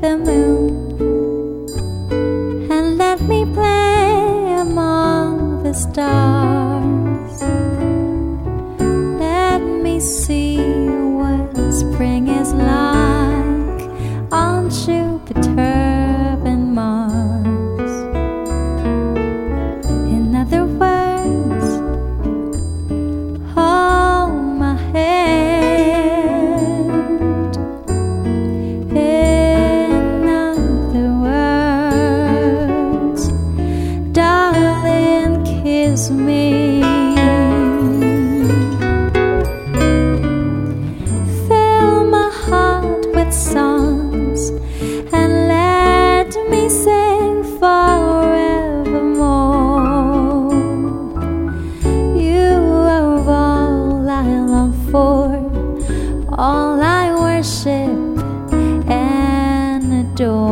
the moon and let me play among the stars. Is me. Fill my heart with songs and let me sing forevermore. You are all I long for, all I worship and adore.